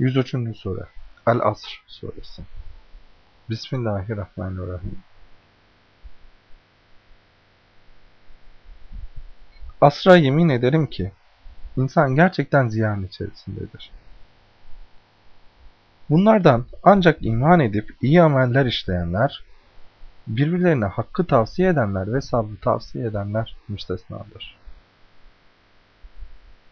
103. Sure El-Asr Suresi Bismillahirrahmanirrahim Asra yemin ederim ki, insan gerçekten ziyan içerisindedir. Bunlardan ancak iman edip iyi ameller işleyenler, birbirlerine hakkı tavsiye edenler ve sabrı tavsiye edenler müstesnadır.